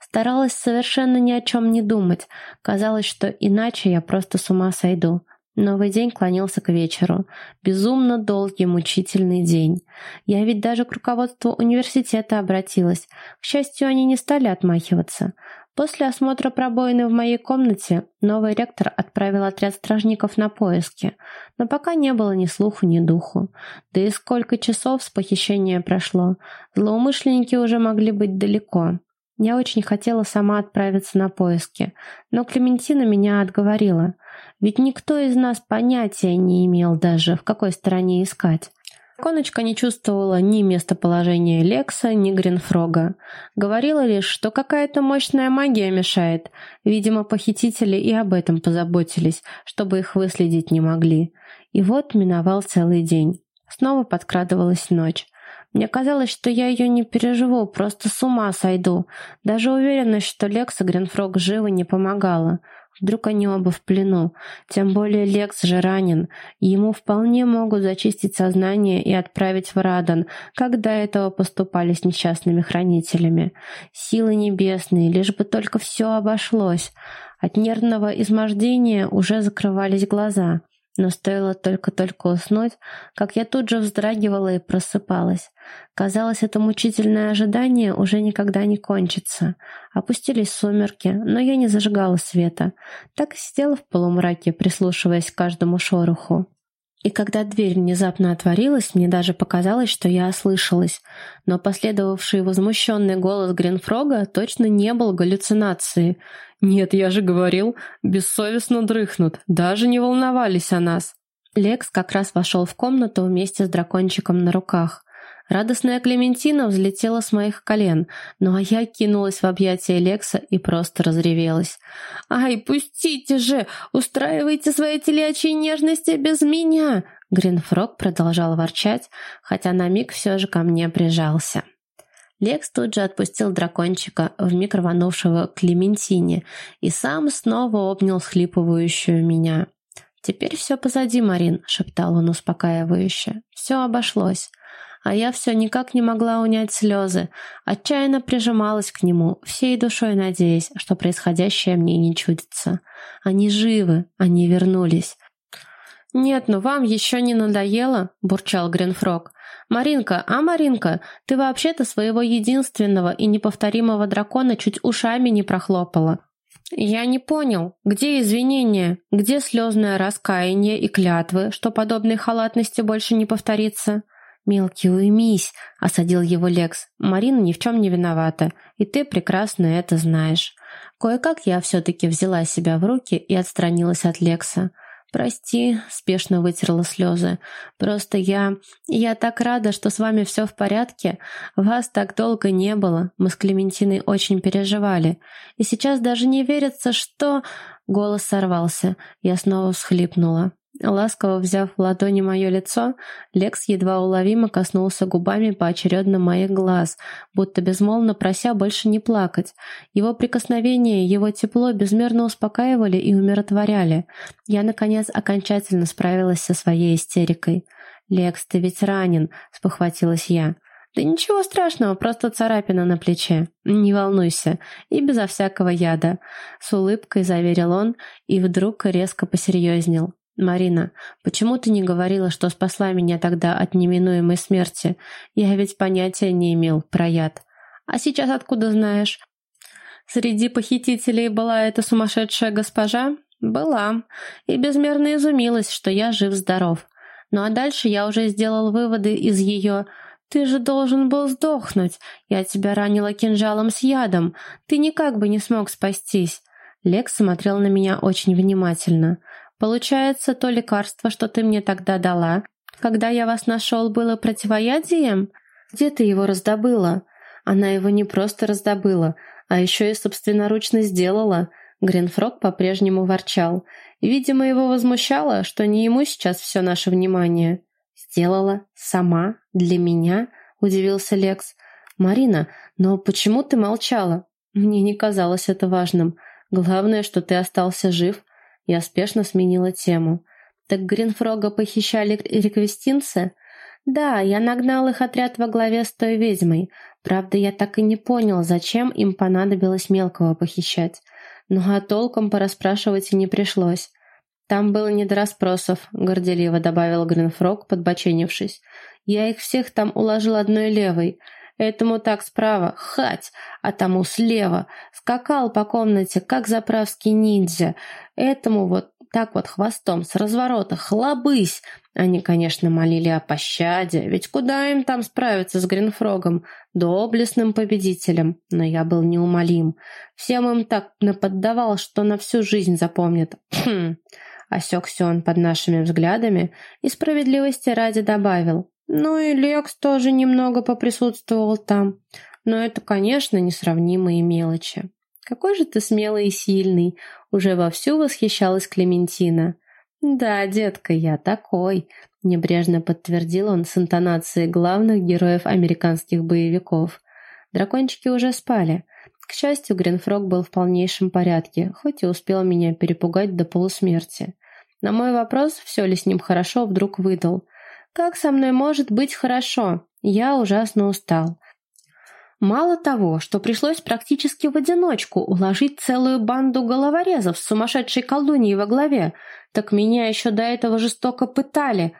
Старалась совершенно ни о чем не думать, казалось, что иначе я просто с ума сойду. Новый день клонился к вечеру. Безумно долгий, мучительный день. Я ведь даже к руководству университета обратилась. К счастью, они не стали отмахиваться. После осмотра пробоины в моей комнате новый ректор отправил отряд стражников на поиски, но пока не было ни слуху, ни духу. Да и сколько часов с похищения прошло. Злоумышленники уже могли быть далеко. Я очень хотела сама отправиться на поиски, но Клементина меня отговорила. Ведь никто из нас понятия не имел даже, в какой стороне искать. Коночка не чувствовала ни местоположения Лекса, ни Гринфрога. Говорила лишь, что какая-то мощная магия мешает. Видимо, похитители и об этом позаботились, чтобы их выследить не могли. И вот миновал целый день. Снова подкрадывалась ночь. Мне казалось, что я ее не переживу, просто с ума сойду. Даже уверенность, что Лекс и Гринфрог живы, не помогала. Вдруг они оба в плену. Тем более Лекс же ранен. Ему вполне могут зачистить сознание и отправить в Радан, как до этого поступали с несчастными хранителями. Силы небесные, лишь бы только все обошлось. От нервного измождения уже закрывались глаза. Но стоило только-только уснуть, как я тут же вздрагивала и просыпалась. Казалось, это мучительное ожидание уже никогда не кончится. Опустились сумерки, но я не зажигала света. Так и сидела в полумраке, прислушиваясь к каждому шороху. И когда дверь внезапно отворилась, мне даже показалось, что я ослышалась. Но последовавший возмущенный голос Гринфрога точно не был галлюцинацией. «Нет, я же говорил, бессовестно дрыхнут, даже не волновались о нас». Лекс как раз вошел в комнату вместе с дракончиком на руках. Радостная Клементина взлетела с моих колен, ну а я кинулась в объятия Лекса и просто разревелась. «Ай, пустите же! Устраивайте свои телячьи нежности без меня!» Гринфрог продолжал ворчать, хотя на миг все же ко мне прижался. Лекс тут же отпустил дракончика, вмиг рванувшего к Клементине, и сам снова обнял схлипывающую меня. «Теперь все позади, Марин», — шептал он успокаивающе. «Все обошлось» а я все никак не могла унять слезы, отчаянно прижималась к нему, всей душой надеясь, что происходящее мне не чудится. Они живы, они вернулись. «Нет, ну вам еще не надоело?» – бурчал Гринфрог. «Маринка, а Маринка, ты вообще-то своего единственного и неповторимого дракона чуть ушами не прохлопала». «Я не понял, где извинения, где слезное раскаяние и клятвы, что подобной халатности больше не повторится?» «Мелкий, уймись!» — осадил его Лекс. «Марина ни в чем не виновата, и ты прекрасно это знаешь». Кое-как я все-таки взяла себя в руки и отстранилась от Лекса. «Прости», — спешно вытерла слезы. «Просто я... Я так рада, что с вами все в порядке. Вас так долго не было. Мы с Клементиной очень переживали. И сейчас даже не верится, что...» Голос сорвался. Я снова всхлипнула. Ласково взяв в ладони мое лицо, Лекс едва уловимо коснулся губами поочередно моих глаз, будто безмолвно прося больше не плакать. Его прикосновение, его тепло безмерно успокаивали и умиротворяли. Я, наконец, окончательно справилась со своей истерикой. «Лекс, ты ведь ранен», — спохватилась я. «Да ничего страшного, просто царапина на плече. Не волнуйся. И безо всякого яда». С улыбкой заверил он и вдруг резко посерьезнел. «Марина, почему ты не говорила, что спасла меня тогда от неминуемой смерти? Я ведь понятия не имел про яд. А сейчас откуда знаешь?» «Среди похитителей была эта сумасшедшая госпожа?» «Была. И безмерно изумилась, что я жив-здоров. Ну а дальше я уже сделал выводы из ее... «Ты же должен был сдохнуть. Я тебя ранила кинжалом с ядом. Ты никак бы не смог спастись». Лекс смотрел на меня очень внимательно. Получается, то лекарство, что ты мне тогда дала, когда я вас нашел, было противоядием? Где ты его раздобыла? Она его не просто раздобыла, а еще и собственноручно сделала. Гринфрог по-прежнему ворчал. Видимо, его возмущало, что не ему сейчас все наше внимание. «Сделала? Сама? Для меня?» — удивился Лекс. «Марина, но почему ты молчала?» Мне не казалось это важным. Главное, что ты остался жив. Я спешно сменила тему. Так Гринфрога похищали реквестинцы? Да, я нагнал их отряд во главе с той ведьмой. Правда, я так и не понял, зачем им понадобилось мелкого похищать. Ну а толком порасспрашивать и не пришлось. Там было не до расспросов, горделиво добавил Гринфрог, подбоченившись. Я их всех там уложил одной левой. Этому так справа, хать, а тому слева. Скакал по комнате, как заправский ниндзя. Этому вот так вот хвостом с разворота хлобысь. Они, конечно, молили о пощаде, ведь куда им там справиться с Гринфрогом, доблестным победителем? Но я был неумолим. Всем им так наподдавал, что на всю жизнь запомнят. Хм. Осекся он под нашими взглядами и справедливости ради добавил. Ну и Лекс тоже немного поприсутствовал там. Но это, конечно, несравнимые мелочи. «Какой же ты смелый и сильный!» — уже вовсю восхищалась Клементина. «Да, детка, я такой», — небрежно подтвердил он с интонацией главных героев американских боевиков. Дракончики уже спали. К счастью, Гринфрог был в полнейшем порядке, хоть и успел меня перепугать до полусмерти. На мой вопрос, все ли с ним хорошо, вдруг выдал. «Как со мной может быть хорошо? Я ужасно устал. Мало того, что пришлось практически в одиночку уложить целую банду головорезов с сумасшедшей колдуньей во главе, так меня еще до этого жестоко пытали.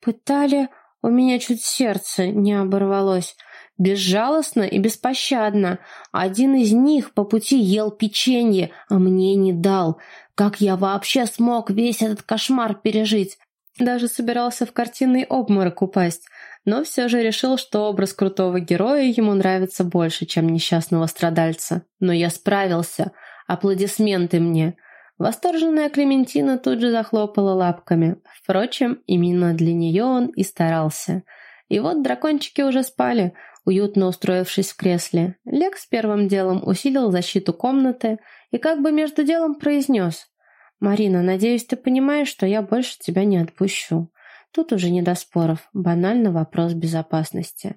Пытали, у меня чуть сердце не оборвалось. Безжалостно и беспощадно. Один из них по пути ел печенье, а мне не дал. Как я вообще смог весь этот кошмар пережить? Даже собирался в картинный обморок упасть но все же решил, что образ крутого героя ему нравится больше, чем несчастного страдальца. Но я справился. Аплодисменты мне. Восторженная Клементина тут же захлопала лапками. Впрочем, именно для нее он и старался. И вот дракончики уже спали, уютно устроившись в кресле. Лекс первым делом усилил защиту комнаты и как бы между делом произнес. «Марина, надеюсь, ты понимаешь, что я больше тебя не отпущу. Тут уже не до споров, банально вопрос безопасности.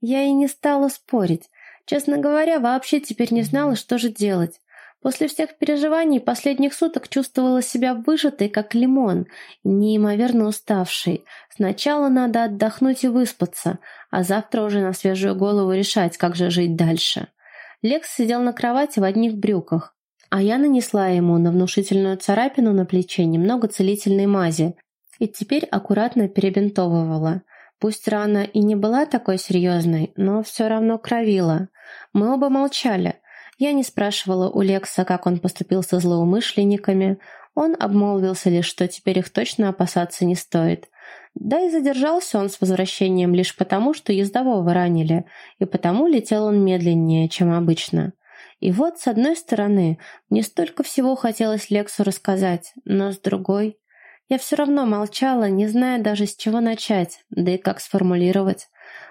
Я и не стала спорить. Честно говоря, вообще теперь не знала, что же делать. После всех переживаний последних суток чувствовала себя выжатой, как лимон, неимоверно уставшей. Сначала надо отдохнуть и выспаться, а завтра уже на свежую голову решать, как же жить дальше. Лекс сидел на кровати в одних брюках, а я нанесла ему на внушительную царапину на плече немного целительной мази, и теперь аккуратно перебинтовывала. Пусть рана и не была такой серьезной, но все равно кровила. Мы оба молчали. Я не спрашивала у Лекса, как он поступил со злоумышленниками. Он обмолвился лишь, что теперь их точно опасаться не стоит. Да и задержался он с возвращением лишь потому, что ездового ранили, и потому летел он медленнее, чем обычно. И вот, с одной стороны, мне столько всего хотелось Лексу рассказать, но с другой... Я все равно молчала, не зная даже с чего начать, да и как сформулировать.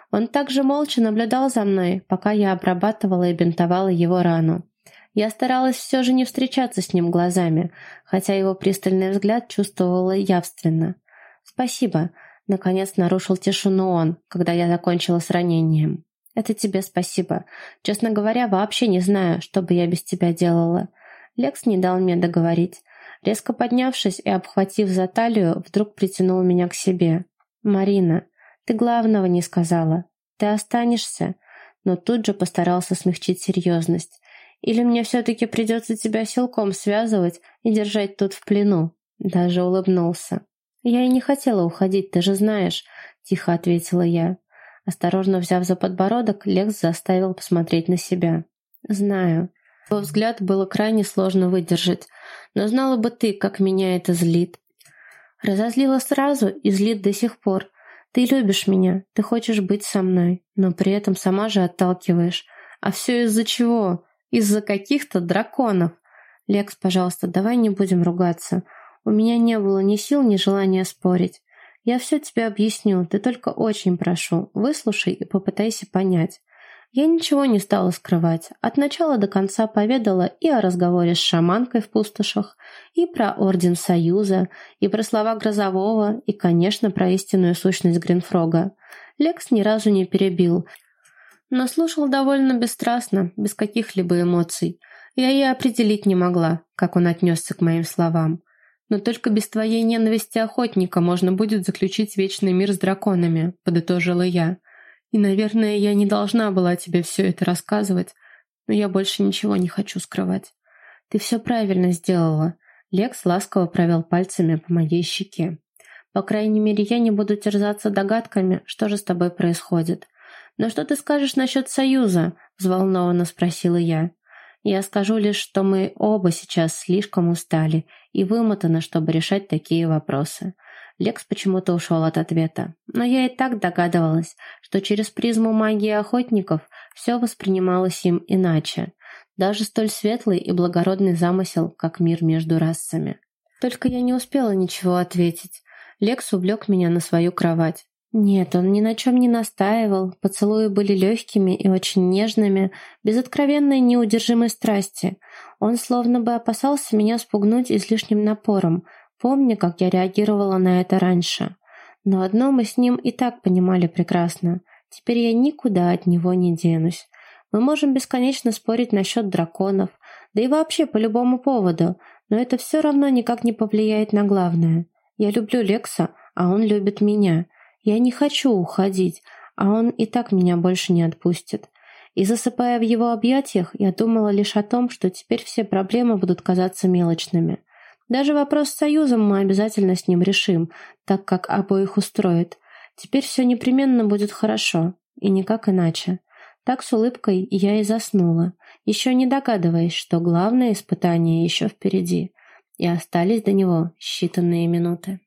Он также молча наблюдал за мной, пока я обрабатывала и бинтовала его рану. Я старалась все же не встречаться с ним глазами, хотя его пристальный взгляд чувствовала явственно. «Спасибо», — наконец нарушил тишину он, когда я закончила с ранением. «Это тебе спасибо. Честно говоря, вообще не знаю, что бы я без тебя делала». Лекс не дал мне договорить. Резко поднявшись и обхватив за талию, вдруг притянул меня к себе. «Марина, ты главного не сказала. Ты останешься?» Но тут же постарался смягчить серьезность. «Или мне все-таки придется тебя силком связывать и держать тут в плену?» Даже улыбнулся. «Я и не хотела уходить, ты же знаешь», — тихо ответила я. Осторожно взяв за подбородок, Лекс заставил посмотреть на себя. «Знаю. Его взгляд было крайне сложно выдержать, но знала бы ты, как меня это злит. Разозлила сразу и злит до сих пор. Ты любишь меня, ты хочешь быть со мной, но при этом сама же отталкиваешь. А все из-за чего? Из-за каких-то драконов. Лекс, пожалуйста, давай не будем ругаться. У меня не было ни сил, ни желания спорить. Я все тебе объясню, ты только очень прошу, выслушай и попытайся понять. Я ничего не стала скрывать. От начала до конца поведала и о разговоре с шаманкой в пустошах, и про Орден Союза, и про слова Грозового, и, конечно, про истинную сущность Гринфрога. Лекс ни разу не перебил, но слушал довольно бесстрастно, без каких-либо эмоций. Я и определить не могла, как он отнесся к моим словам. Но только без твоей ненависти охотника можно будет заключить вечный мир с драконами, подытожила я. И, наверное, я не должна была тебе все это рассказывать, но я больше ничего не хочу скрывать. Ты все правильно сделала. Лекс ласково провел пальцами по моей щеке. По крайней мере, я не буду терзаться догадками, что же с тобой происходит. Но что ты скажешь насчет союза? Взволнованно спросила я. Я скажу лишь, что мы оба сейчас слишком устали и вымотаны, чтобы решать такие вопросы. Лекс почему-то ушел от ответа. Но я и так догадывалась, что через призму магии охотников все воспринималось им иначе. Даже столь светлый и благородный замысел, как мир между расами. Только я не успела ничего ответить. Лекс увлек меня на свою кровать. Нет, он ни на чем не настаивал, поцелуи были легкими и очень нежными, без откровенной неудержимой страсти. Он словно бы опасался меня спугнуть излишним напором, помня, как я реагировала на это раньше. Но одно мы с ним и так понимали прекрасно. Теперь я никуда от него не денусь. Мы можем бесконечно спорить насчет драконов, да и вообще по любому поводу, но это все равно никак не повлияет на главное. Я люблю Лекса, а он любит меня. Я не хочу уходить, а он и так меня больше не отпустит. И засыпая в его объятиях, я думала лишь о том, что теперь все проблемы будут казаться мелочными. Даже вопрос с союзом мы обязательно с ним решим, так как обоих устроит. Теперь все непременно будет хорошо, и никак иначе. Так с улыбкой я и заснула, еще не догадываясь, что главное испытание еще впереди, и остались до него считанные минуты.